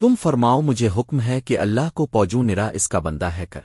تم فرماؤ مجھے حکم ہے کہ اللہ کو پوجوں نرا اس کا بندہ ہے کر۔